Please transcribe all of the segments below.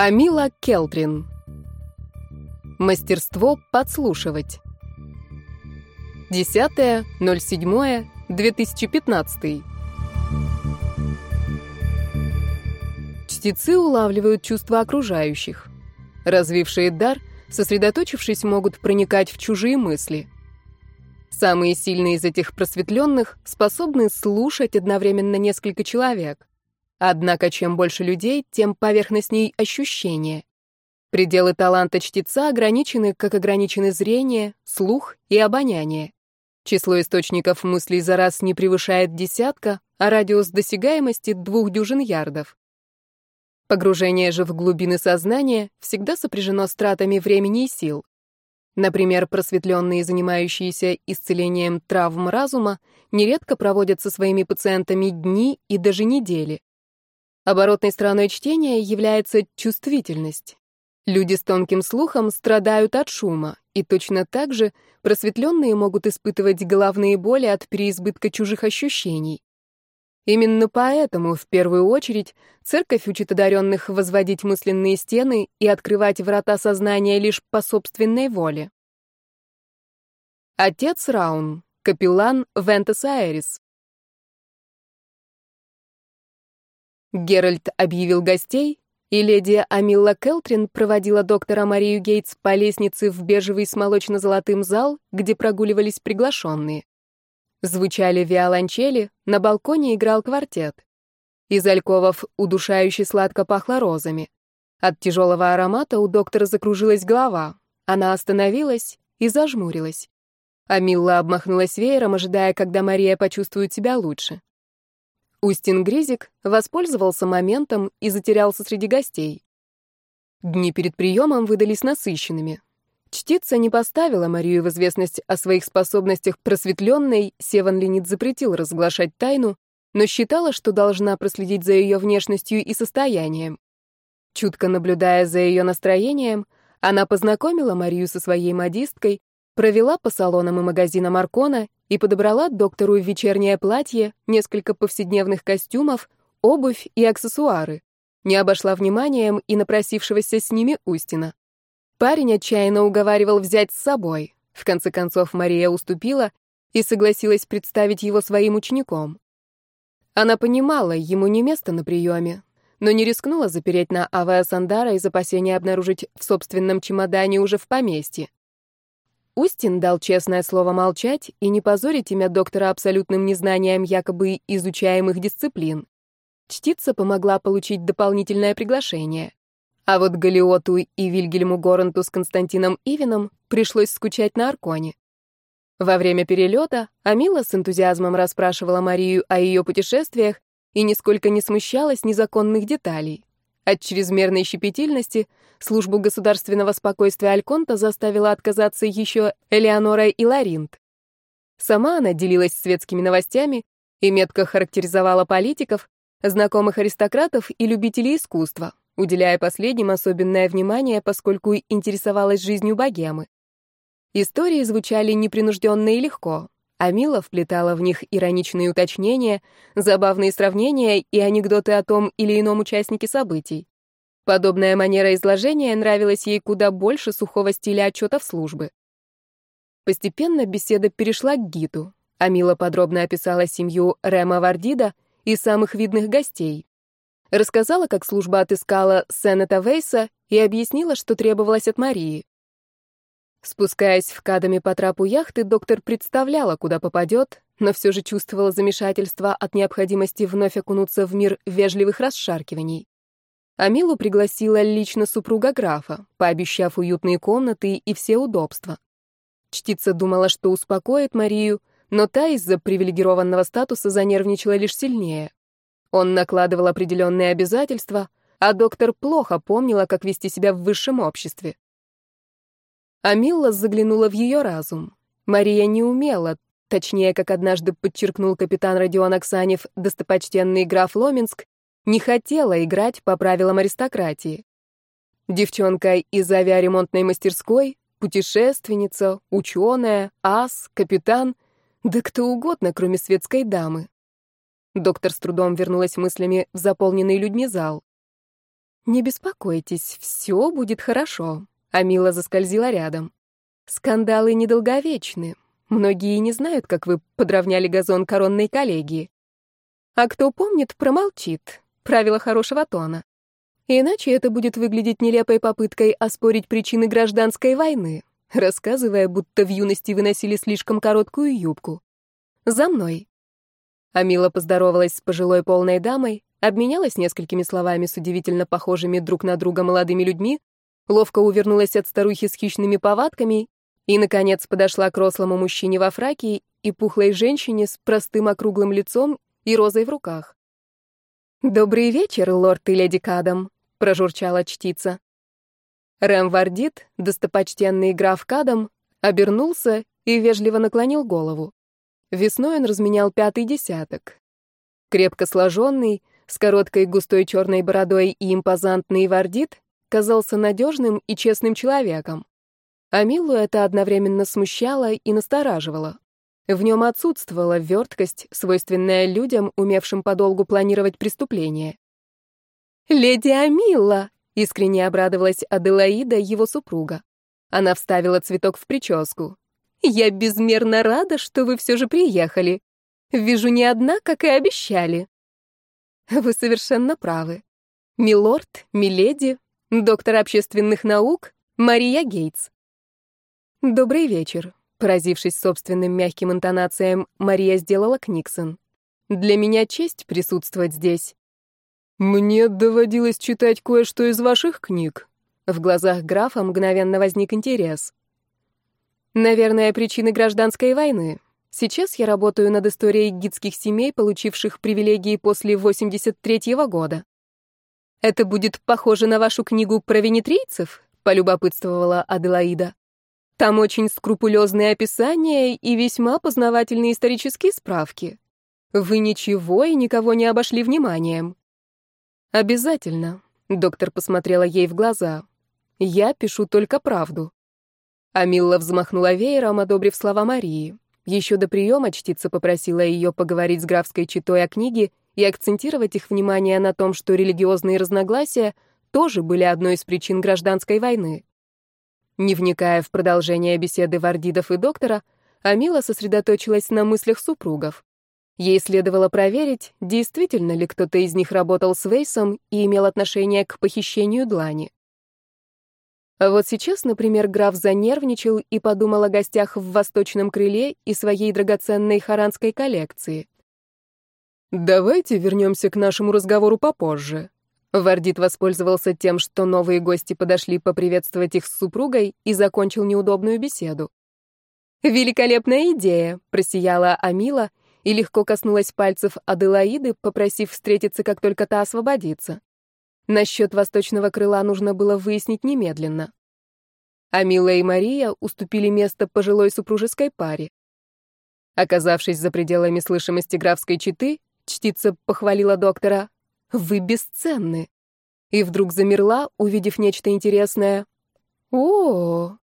Амила Келтрин. Мастерство подслушивать. 10.07.2015. Чтецы улавливают чувства окружающих. Развившие дар, сосредоточившись, могут проникать в чужие мысли. Самые сильные из этих просветленных способны слушать одновременно несколько человек. Однако чем больше людей, тем поверхностней ощущения. Пределы таланта чтеца ограничены, как ограничены зрение, слух и обоняние. Число источников мыслей за раз не превышает десятка, а радиус досягаемости — двух дюжин ярдов. Погружение же в глубины сознания всегда сопряжено с тратами времени и сил. Например, просветленные, занимающиеся исцелением травм разума, нередко проводят со своими пациентами дни и даже недели. Оборотной стороной чтения является чувствительность. Люди с тонким слухом страдают от шума, и точно так же просветленные могут испытывать головные боли от переизбытка чужих ощущений. Именно поэтому, в первую очередь, церковь учит одаренных возводить мысленные стены и открывать врата сознания лишь по собственной воле. Отец Раун, капеллан Вентес Аэрис. Геральт объявил гостей, и леди Амилла Келтрин проводила доктора Марию Гейтс по лестнице в бежевый с молочно-золотым зал, где прогуливались приглашенные. Звучали виолончели, на балконе играл квартет. Из альковов удушающе сладко пахло розами. От тяжелого аромата у доктора закружилась голова. Она остановилась и зажмурилась. Амилла обмахнулась веером, ожидая, когда Мария почувствует себя лучше. Устин Гризик воспользовался моментом и затерялся среди гостей. Дни перед приемом выдались насыщенными. Чтица не поставила Марию в известность о своих способностях просветленной, Севан Ленит запретил разглашать тайну, но считала, что должна проследить за ее внешностью и состоянием. Чутко наблюдая за ее настроением, она познакомила Марию со своей модисткой, провела по салонам и магазинам Аркона и подобрала доктору вечернее платье, несколько повседневных костюмов, обувь и аксессуары. Не обошла вниманием и напросившегося с ними Устина. Парень отчаянно уговаривал взять с собой. В конце концов Мария уступила и согласилась представить его своим учеником. Она понимала, ему не место на приеме, но не рискнула запереть на Авеа Сандара из опасения обнаружить в собственном чемодане уже в поместье. Устин дал честное слово молчать и не позорить имя доктора абсолютным незнанием якобы изучаемых дисциплин. Чтица помогла получить дополнительное приглашение. А вот Галиоту и Вильгельму Горанту с Константином Ивином пришлось скучать на Арконе. Во время перелета Амила с энтузиазмом расспрашивала Марию о ее путешествиях и нисколько не смущалась незаконных деталей. От чрезмерной щепетильности службу государственного спокойствия Альконта заставила отказаться еще Элеонора Ларинт. Сама она делилась светскими новостями и метко характеризовала политиков, знакомых аристократов и любителей искусства, уделяя последним особенное внимание, поскольку интересовалась жизнью богемы. Истории звучали непринужденно и легко, а Мила вплетала в них ироничные уточнения, забавные сравнения и анекдоты о том или ином участнике событий. Подобная манера изложения нравилась ей куда больше сухого стиля отчетов службы. Постепенно беседа перешла к Гиту, а Мила подробно описала семью Рема Вардида и самых видных гостей. Рассказала, как служба отыскала Сенета Вейса и объяснила, что требовалось от Марии. Спускаясь в кадами по трапу яхты, доктор представляла, куда попадет, но все же чувствовала замешательство от необходимости вновь окунуться в мир вежливых расшаркиваний. Амилу пригласила лично супруга графа, пообещав уютные комнаты и все удобства. Чтица думала, что успокоит Марию, но та из-за привилегированного статуса занервничала лишь сильнее. Он накладывал определенные обязательства, а доктор плохо помнила, как вести себя в высшем обществе. Амилла заглянула в ее разум. Мария не умела, точнее, как однажды подчеркнул капитан Родион Оксанев, достопочтенный граф Ломинск, не хотела играть по правилам аристократии. Девчонка из авиаремонтной мастерской, путешественница, ученая, ас, капитан, да кто угодно, кроме светской дамы. Доктор с трудом вернулась мыслями в заполненный людьми зал. «Не беспокойтесь, все будет хорошо», — Амила заскользила рядом. «Скандалы недолговечны. Многие не знают, как вы подровняли газон коронной коллегии. А кто помнит, промолчит. Правило хорошего тона. Иначе это будет выглядеть нелепой попыткой оспорить причины гражданской войны, рассказывая, будто в юности выносили слишком короткую юбку. За мной. Амила поздоровалась с пожилой полной дамой, обменялась несколькими словами с удивительно похожими друг на друга молодыми людьми, ловко увернулась от старухи с хищными повадками и, наконец, подошла к рослому мужчине во фраке и пухлой женщине с простым округлым лицом и розой в руках. «Добрый вечер, лорд и леди Кадам», — прожурчала чтица. Рэм Вардит, достопочтенный граф Кадам, обернулся и вежливо наклонил голову. Весной он разменял пятый десяток. Крепко сложенный, с короткой густой черной бородой и импозантный Вардит казался надежным и честным человеком. А это одновременно смущало и настораживало. В нем отсутствовала верткость, свойственная людям, умевшим подолгу планировать преступления. «Леди Амилла!» — искренне обрадовалась Аделаида, его супруга. Она вставила цветок в прическу. «Я безмерно рада, что вы все же приехали. Вижу не одна, как и обещали». «Вы совершенно правы. Милорд, миледи, доктор общественных наук, Мария Гейтс». «Добрый вечер», — поразившись собственным мягким интонациям, Мария сделала Книксон. «Для меня честь присутствовать здесь». «Мне доводилось читать кое-что из ваших книг». В глазах графа мгновенно возник интерес. «Наверное, причины гражданской войны. Сейчас я работаю над историей гидских семей, получивших привилегии после 83-го года». «Это будет похоже на вашу книгу про венетрийцев?» — полюбопытствовала Аделаида. «Там очень скрупулезные описания и весьма познавательные исторические справки. Вы ничего и никого не обошли вниманием». «Обязательно», — доктор посмотрела ей в глаза. «Я пишу только правду». Амилла взмахнула веером, одобрив слова Марии. Еще до приема чтица попросила ее поговорить с графской читой о книге и акцентировать их внимание на том, что религиозные разногласия тоже были одной из причин гражданской войны. Не вникая в продолжение беседы Вардидов и доктора, Амила сосредоточилась на мыслях супругов. Ей следовало проверить, действительно ли кто-то из них работал с Вейсом и имел отношение к похищению Длани. А вот сейчас, например, граф занервничал и подумал о гостях в восточном крыле и своей драгоценной харанской коллекции. «Давайте вернемся к нашему разговору попозже». Вардит воспользовался тем, что новые гости подошли поприветствовать их с супругой и закончил неудобную беседу. «Великолепная идея», — просияла Амила и легко коснулась пальцев Аделаиды, попросив встретиться, как только та освободится. Насчет восточного крыла нужно было выяснить немедленно. Амила и Мария уступили место пожилой супружеской паре. Оказавшись за пределами слышимости графской четы, чтица похвалила доктора «Вы бесценны!» и вдруг замерла, увидев нечто интересное. о, -о.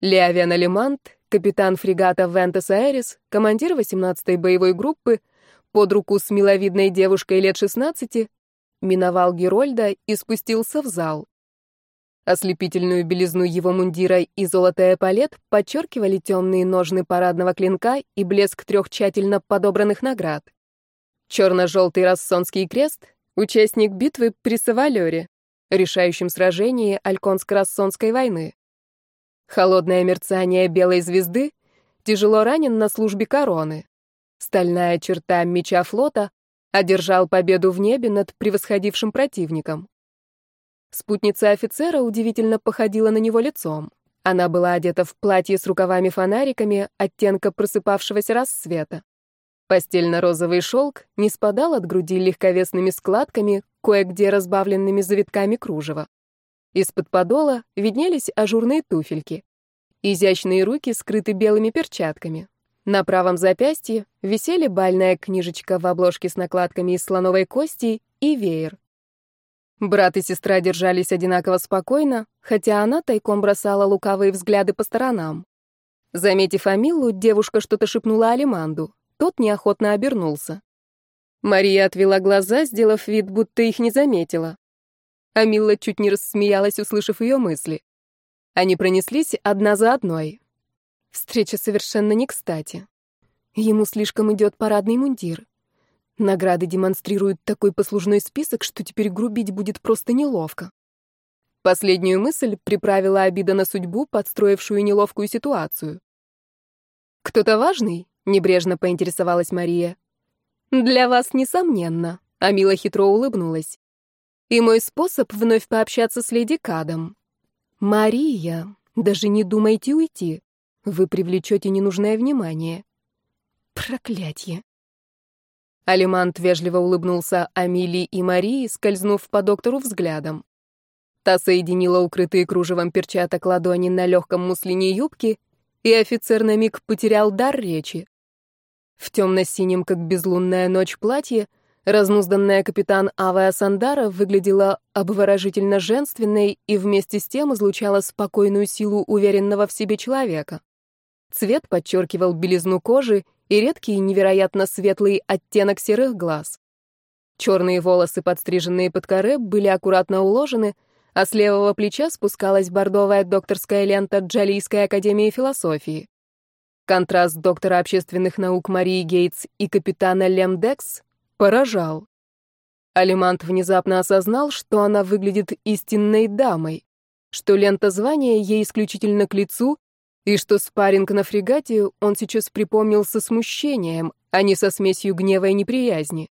Леовен Алимант капитан фрегата Вентес Аэрис, командир 18-й боевой группы, под руку с миловидной девушкой лет 16, миновал Герольда и спустился в зал. Ослепительную белизну его мундира и золотая эполет подчеркивали темные ножны парадного клинка и блеск трех тщательно подобранных наград. Черно-желтый рассонский крест — участник битвы при Савалере, решающем сражении Альконско-Рассонской войны. Холодное мерцание белой звезды тяжело ранен на службе короны. Стальная черта меча флота одержал победу в небе над превосходившим противником. Спутница офицера удивительно походила на него лицом. Она была одета в платье с рукавами-фонариками оттенка просыпавшегося рассвета. Постельно-розовый шелк не спадал от груди легковесными складками, кое-где разбавленными завитками кружева. Из-под подола виднелись ажурные туфельки. Изящные руки скрыты белыми перчатками. На правом запястье висели бальная книжечка в обложке с накладками из слоновой кости и веер. Брат и сестра держались одинаково спокойно, хотя она тайком бросала лукавые взгляды по сторонам. Заметив Амилу, девушка что-то шепнула Алиманду. Тот неохотно обернулся. Мария отвела глаза, сделав вид, будто их не заметила. Амилла чуть не рассмеялась, услышав ее мысли. Они пронеслись одна за одной. Встреча совершенно не кстати. Ему слишком идет парадный мундир. Награды демонстрируют такой послужной список, что теперь грубить будет просто неловко. Последнюю мысль приправила обида на судьбу, подстроившую неловкую ситуацию. «Кто-то важный?» — небрежно поинтересовалась Мария. «Для вас, несомненно», — Амила хитро улыбнулась. «И мой способ вновь пообщаться с леди Кадом. Мария, даже не думайте уйти. Вы привлечете ненужное внимание. Проклятье. Алимант вежливо улыбнулся Амилии и Марии, скользнув по доктору взглядом. Та соединила укрытые кружевом перчаток ладони на легком муслине юбки, и офицер на миг потерял дар речи. В темно-синем, как безлунная ночь, платье Разнузданная капитан Авая Сандара выглядела обворожительно женственной и вместе с тем излучала спокойную силу уверенного в себе человека. Цвет подчеркивал белизну кожи и редкий невероятно светлый оттенок серых глаз. Черные волосы, подстриженные под коре, были аккуратно уложены, а с левого плеча спускалась бордовая докторская лента Джалийской академии философии. Контраст доктора общественных наук Марии Гейтс и капитана Лем Декс поражал. Алимант внезапно осознал, что она выглядит истинной дамой, что лента звания ей исключительно к лицу, и что спарринг на фрегате он сейчас припомнил со смущением, а не со смесью гнева и неприязни.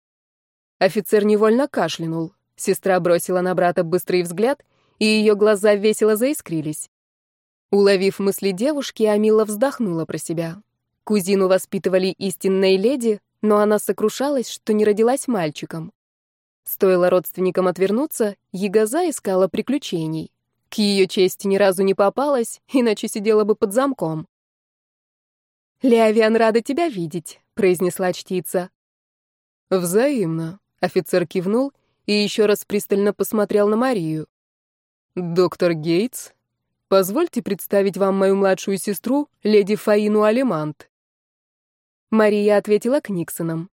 Офицер невольно кашлянул. Сестра бросила на брата быстрый взгляд, и ее глаза весело заискрились. Уловив мысли девушки, Амила вздохнула про себя. Кузину воспитывали истинной леди, но она сокрушалась, что не родилась мальчиком. Стоило родственникам отвернуться, Ягоза искала приключений. К ее чести ни разу не попалась, иначе сидела бы под замком. «Леовиан рада тебя видеть», — произнесла чтица. «Взаимно», — офицер кивнул и еще раз пристально посмотрел на Марию. «Доктор Гейтс, позвольте представить вам мою младшую сестру, леди Фаину Алимант». Мария ответила Книксоном.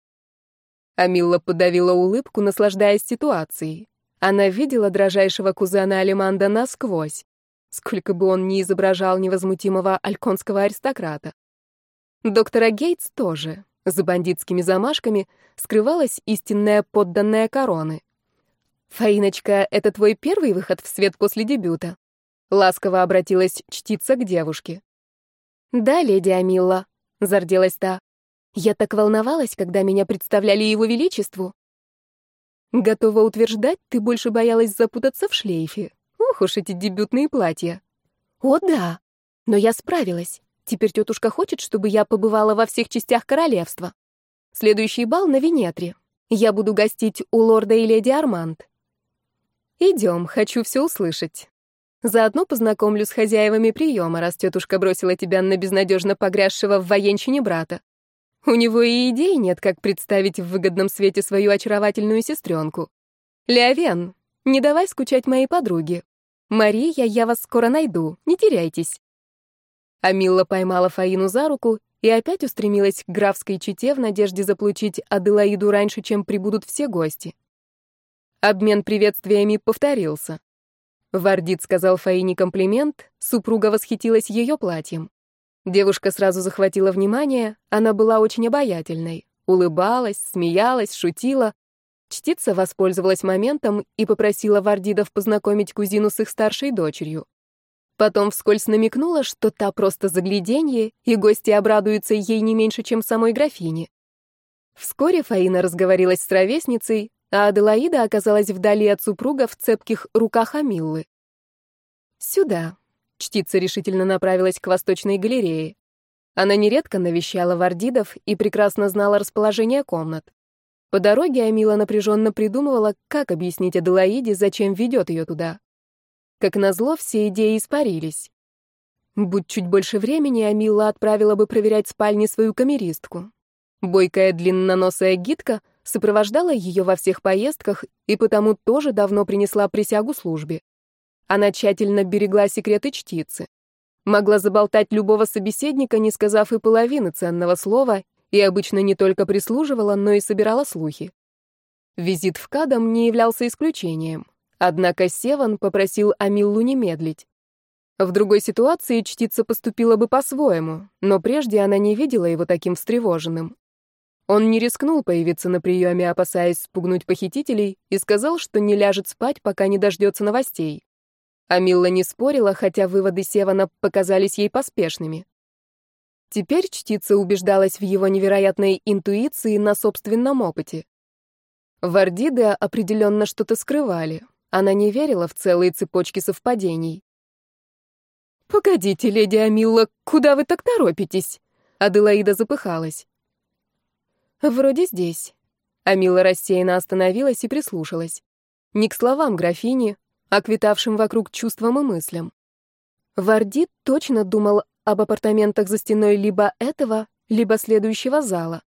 Амилла подавила улыбку, наслаждаясь ситуацией. Она видела дрожайшего кузена Алиманда насквозь, сколько бы он ни изображал невозмутимого альконского аристократа. Доктора Гейтс тоже. За бандитскими замашками скрывалась истинная подданная короны. «Фаиночка, это твой первый выход в свет после дебюта?» Ласково обратилась чтица к девушке. «Да, леди Амилла», — зарделась та. Я так волновалась, когда меня представляли его величеству. Готова утверждать, ты больше боялась запутаться в шлейфе. Ох уж эти дебютные платья. О, да. Но я справилась. Теперь тетушка хочет, чтобы я побывала во всех частях королевства. Следующий бал на Венетре. Я буду гостить у лорда и леди Арманд. Идем, хочу все услышать. Заодно познакомлю с хозяевами приема, раз тетушка бросила тебя на безнадежно погрязшего в военщине брата. У него и идей нет, как представить в выгодном свете свою очаровательную сестренку. Леовен, не давай скучать моей подруге. Мария, я вас скоро найду, не теряйтесь. Амилла поймала Фаину за руку и опять устремилась к графской чете в надежде заполучить Аделаиду раньше, чем прибудут все гости. Обмен приветствиями повторился. Вардит сказал Фаине комплимент, супруга восхитилась ее платьем. Девушка сразу захватила внимание, она была очень обаятельной. Улыбалась, смеялась, шутила. Чтица воспользовалась моментом и попросила Вардидов познакомить кузину с их старшей дочерью. Потом вскользь намекнула, что та просто загляденье, и гости обрадуются ей не меньше, чем самой графине. Вскоре Фаина разговорилась с ровесницей, а Аделаида оказалась вдали от супруга в цепких руках Амиллы. «Сюда», Чтица решительно направилась к восточной галерее. Она нередко навещала вардидов и прекрасно знала расположение комнат. По дороге Амила напряженно придумывала, как объяснить Аделаиде, зачем ведет ее туда. Как назло, все идеи испарились. Будь чуть больше времени, Амила отправила бы проверять спальни свою камеристку. Бойкая длинноносая гидка сопровождала ее во всех поездках и потому тоже давно принесла присягу службе. Она тщательно берегла секреты чтицы. Могла заболтать любого собеседника, не сказав и половины ценного слова, и обычно не только прислуживала, но и собирала слухи. Визит в Кадам не являлся исключением. Однако Севан попросил Амиллу не медлить. В другой ситуации чтица поступила бы по-своему, но прежде она не видела его таким встревоженным. Он не рискнул появиться на приеме, опасаясь спугнуть похитителей, и сказал, что не ляжет спать, пока не дождется новостей. Амилла не спорила, хотя выводы Севана показались ей поспешными. Теперь чтица убеждалась в его невероятной интуиции на собственном опыте. Вардиды определенно что-то скрывали. Она не верила в целые цепочки совпадений. «Погодите, леди Амилла, куда вы так торопитесь?» Аделаида запыхалась. «Вроде здесь». Амила рассеянно остановилась и прислушалась. Не к словам графини, а к витавшим вокруг чувствам и мыслям. Вардит точно думал об апартаментах за стеной либо этого, либо следующего зала.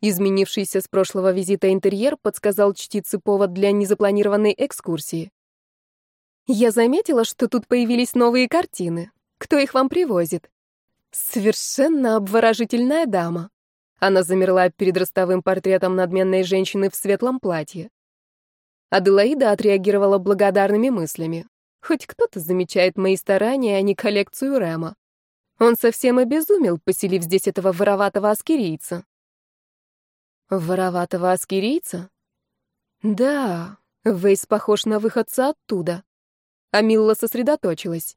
Изменившийся с прошлого визита интерьер подсказал чтице повод для незапланированной экскурсии. «Я заметила, что тут появились новые картины. Кто их вам привозит?» «Совершенно обворожительная дама. Она замерла перед ростовым портретом надменной женщины в светлом платье. Аделаида отреагировала благодарными мыслями. Хоть кто-то замечает мои старания, а не коллекцию Рема. Он совсем обезумел, поселив здесь этого вороватого аскерийца. Вороватого аскерийца? Да, Вейс похож на выходца оттуда. Амилла сосредоточилась.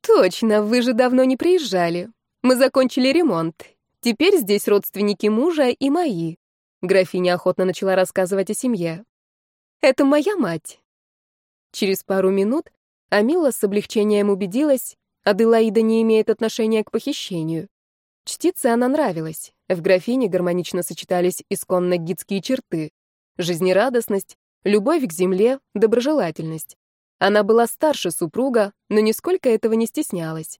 Точно, вы же давно не приезжали. Мы закончили ремонт, Теперь здесь родственники мужа и мои. Графиня охотно начала рассказывать о семье. Это моя мать. Через пару минут Амила с облегчением убедилась, Аделаида не имеет отношения к похищению. Чтице она нравилась. В графине гармонично сочетались исконно гидские черты. Жизнерадостность, любовь к земле, доброжелательность. Она была старше супруга, но нисколько этого не стеснялась.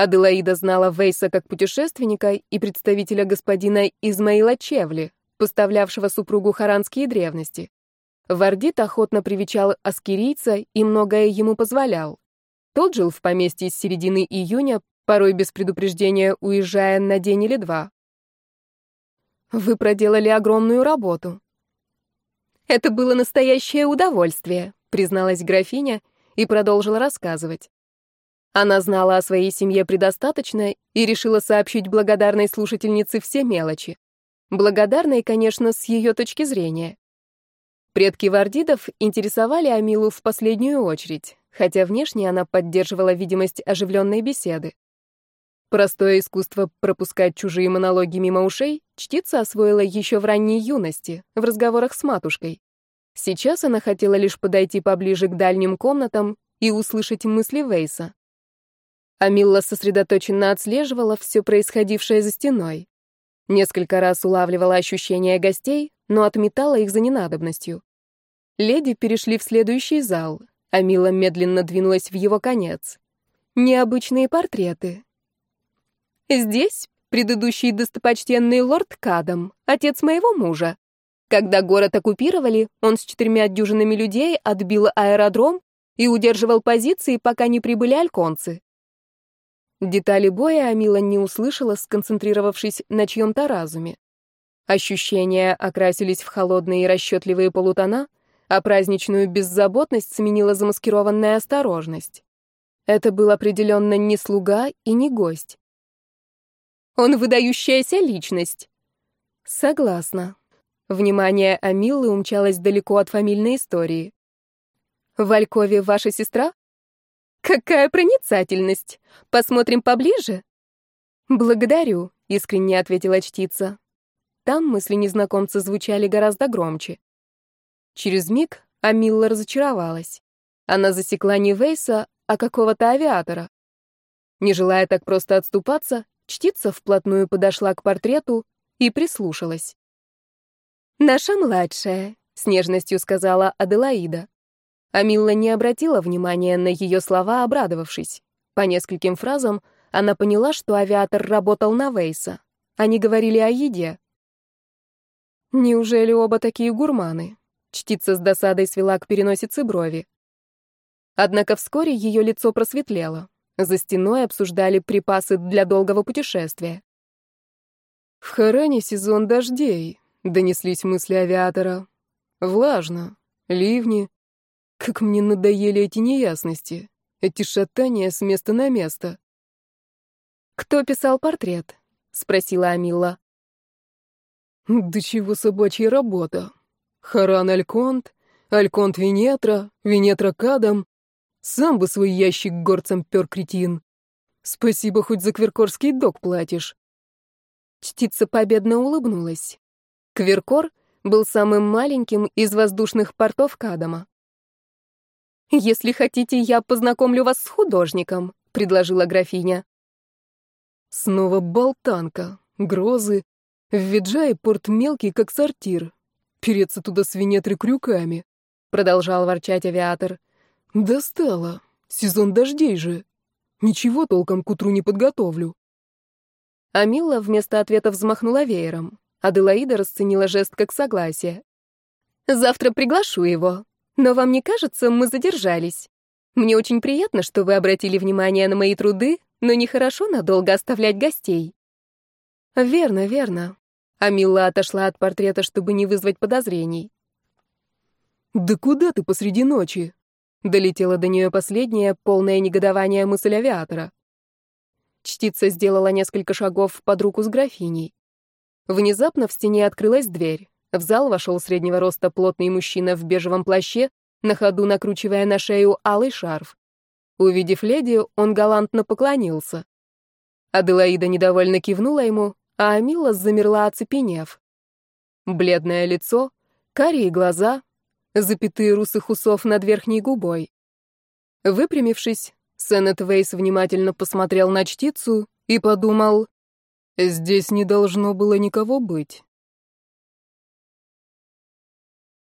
Аделаида знала Вейса как путешественника и представителя господина Измаила Чевли, поставлявшего супругу харанские древности. Вардит охотно привечал аскерийца и многое ему позволял. Тот жил в поместье с середины июня, порой без предупреждения уезжая на день или два. «Вы проделали огромную работу». «Это было настоящее удовольствие», — призналась графиня и продолжила рассказывать. Она знала о своей семье предостаточно и решила сообщить благодарной слушательнице все мелочи. Благодарной, конечно, с ее точки зрения. Предки вардидов интересовали Амилу в последнюю очередь, хотя внешне она поддерживала видимость оживленной беседы. Простое искусство пропускать чужие монологи мимо ушей чтица освоила еще в ранней юности, в разговорах с матушкой. Сейчас она хотела лишь подойти поближе к дальним комнатам и услышать мысли Вейса. Амилла сосредоточенно отслеживала все происходившее за стеной. Несколько раз улавливала ощущения гостей, но отметала их за ненадобностью. Леди перешли в следующий зал. Амила медленно двинулась в его конец. Необычные портреты. Здесь предыдущий достопочтенный лорд Кадам, отец моего мужа. Когда город оккупировали, он с четырьмя дюжинами людей отбил аэродром и удерживал позиции, пока не прибыли альконцы. Детали боя Амила не услышала, сконцентрировавшись на чьем-то разуме. Ощущения окрасились в холодные и расчетливые полутона, а праздничную беззаботность сменила замаскированная осторожность. Это был определенно не слуга и не гость. Он выдающаяся личность. Согласна. Внимание Амиллы умчалось далеко от фамильной истории. В Алькове ваша сестра? Какая проницательность! Посмотрим поближе? Благодарю, искренне ответила чтица. Там мысли незнакомца звучали гораздо громче. Через миг Амилла разочаровалась. Она засекла не Вейса, а какого-то авиатора. Не желая так просто отступаться, чтица вплотную подошла к портрету и прислушалась. «Наша младшая», — с нежностью сказала Аделаида. Амилла не обратила внимания на ее слова, обрадовавшись. По нескольким фразам она поняла, что авиатор работал на Вейса. Они говорили о еде. Неужели оба такие гурманы? Чтица с досадой свела к переносице брови. Однако вскоре ее лицо просветлело. За стеной обсуждали припасы для долгого путешествия. «В Харане сезон дождей», — донеслись мысли авиатора. «Влажно, ливни, Как мне надоели эти неясности, эти шатания с места на место. «Кто писал портрет?» — спросила Амилла. «Да чего собачья работа? Харан Альконт, Альконт Венетра, Венетра Кадам. Сам бы свой ящик горцам пер кретин. Спасибо, хоть за кверкорский док платишь». Чтица победно улыбнулась. Кверкор был самым маленьким из воздушных портов Кадама. «Если хотите, я познакомлю вас с художником», — предложила графиня. Снова болтанка, грозы. В Виджае порт мелкий, как сортир. Переться туда с Венетры крюками, — продолжал ворчать авиатор. Достало. Сезон дождей же. Ничего толком к утру не подготовлю. Амилла вместо ответа взмахнула веером. Аделаида расценила жест как согласие. «Завтра приглашу его. Но вам не кажется, мы задержались? Мне очень приятно, что вы обратили внимание на мои труды, но нехорошо надолго оставлять гостей». «Верно, верно». Амилла отошла от портрета, чтобы не вызвать подозрений. «Да куда ты посреди ночи?» Долетела до нее последняя, полное негодование мысль авиатора. Чтица сделала несколько шагов под руку с графиней. Внезапно в стене открылась дверь. В зал вошел среднего роста плотный мужчина в бежевом плаще, на ходу накручивая на шею алый шарф. Увидев леди, он галантно поклонился. Аделаида недовольно кивнула ему, а Амила замерла, оцепенев. Бледное лицо, карие глаза, запятые русых усов над верхней губой. Выпрямившись, Сеннет Вейс внимательно посмотрел на чтицу и подумал, Здесь не должно было никого быть.